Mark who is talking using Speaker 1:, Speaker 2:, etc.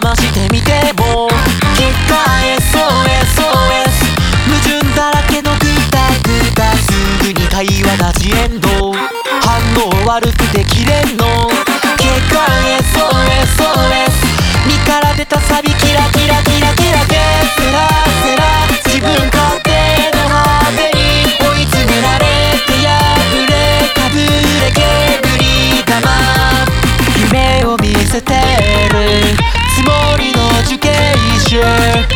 Speaker 1: かしてみても。きえそ SOSOS 矛盾だらけのグダグダすぐに会話がジエンド反応悪くてキレんの。結果 SOSOS 身から出たサビキラキラキラキラでスラスラ自分勝手の果てに追い詰められて破れかぶれ煙玉。夢を見せて。Yeah.